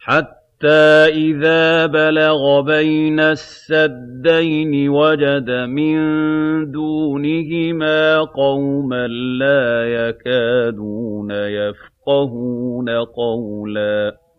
حَتَّىٰ إِذَا بَلَغَ بَيْنَ السَّدَّيْنِ وَجَدَ مِن دُونِهِمَا قَوْمًا لَّا يَكَادُونَ يَفْقَهُونَ قَوْلًا.